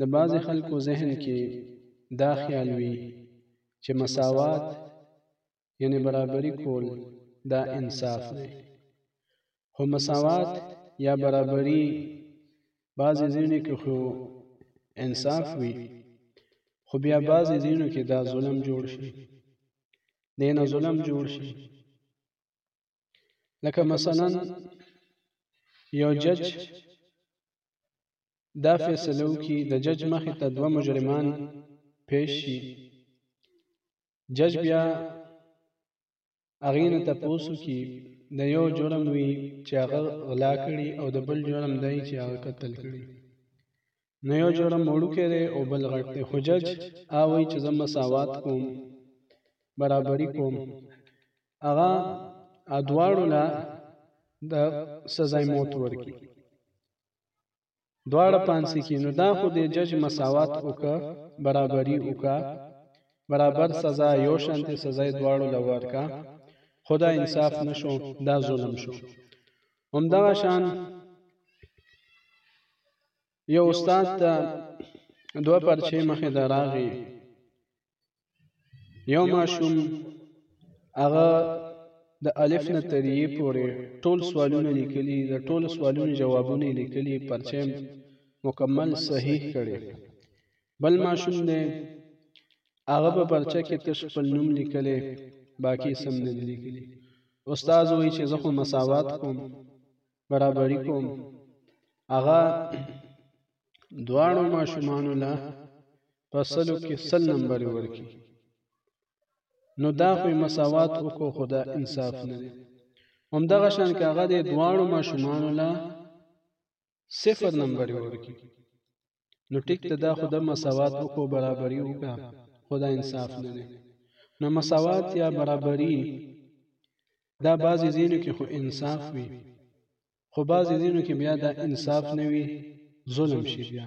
د بعضې خلکو ذهن کې دا خیال وي چې مساوات یعنی برابری کول دا انصاف دی خو مساوات یا برابری بعضې ځینې کې خو انصاف وي خو بیا بعضې ځینو کې دا ظلم جوړ شي دینه ظلم جوړ شي لکه مثلا یو جج دا فیصله وکړي د جج مخې ته دوه مجرمان پیش شي جج بیا هغې نه تپوس وکړي د یو جرم وي چې هغه غلا کړي او د بل جرم دی چې هغه قتل کړي نو یو جوړه موړوکی دی او بل غټ دی حجج هغه وایي چې زه مساوات کوم برابري کوم هغه ادواړو لا د سزای موت ورکی دواړه پانسی کې نو دا خو د جج مساوات وکا برابري وکا برابر سزا یو شانتي سزا دواړو لور کا خدا انصاف نشو دا ظلم شو همدغه شان یو استاد ته دوه پرچې مخې ته راغی یو ماشوم هغه د الف نه تر یې پورې ټول سوالونه لیکلي د ټولو سوالونو جوابونه یې لیکلي پرچې مکمل صحیح کړي بل ماشوم دی هغه په پرچه کې تش خپل نوم لیکلی باقي سم نه دی لیکلی استاد وایي چې زه خو مساوات کوم برابري کوم هغه دواړو ماشومانو له په سلو کې سل نمبر ورکي نو دا خو مساوات وکړو خو دا انصاف نه دی همدغه شان که هغه د دواړو ماشومانو له صفر نمبر ورکي نو ټیک ته دا خو د مساوات او کو برابري وکا خدا انصاف نه دی نو مساوات یا برابري دا بعضی زینو کې خو انصاف وي خو بعضی زینو کې بیا دا انصاف نه وي ظلم شي بیا